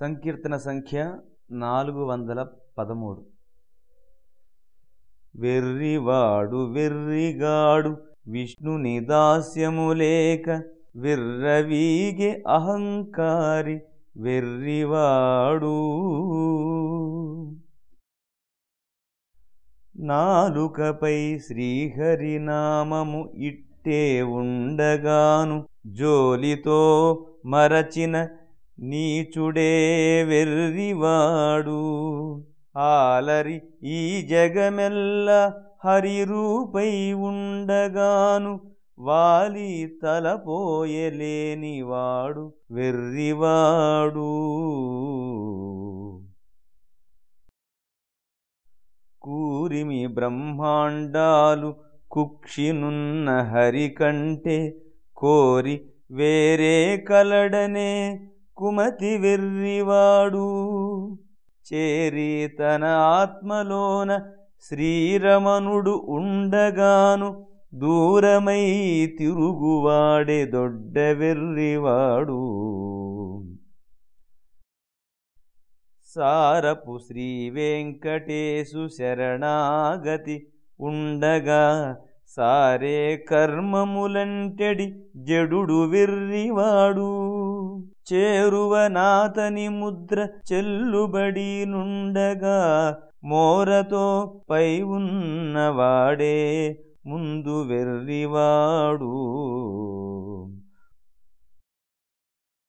సంకీర్తన సంఖ్య నాలుగు వందల పదమూడు. వెర్రివాడు వెర్రిగాడు విష్ణుని దాస్యము లేక విర్రవీగే అహంకారి వెర్రివాడు. నాలుకపై శ్రీహరినామము ఇట్టే ఉండగాను జోలితో మరచిన నీచుడే వెర్రివాడు. ఆలరి ఈ జగమెల్ల హరిరూపై ఉండగాను వాలి తలపోయలేనివాడు వెర్రివాడు. కూరిమి బ్రహ్మాండాలు కుక్షినున్న హరి కంటే కోరి వేరే కలడనే కుమతి వెర్రివాడు చేరి తన ఆత్మలోన శ్రీరమణుడు ఉండగాను దూరమై తిరుగువాడే దొడ్డ వెర్రివాడు. సారపు శ్రీ వెంకటేశు శరణాగతి ఉండగా సారే కర్మములంటెడి జడుడు విర్రివాడు. చేరువనాతని ముద్ర చెల్లుబడి నుండగా మోరతో పై ఉన్నవాడే ముందు వెర్రివాడు.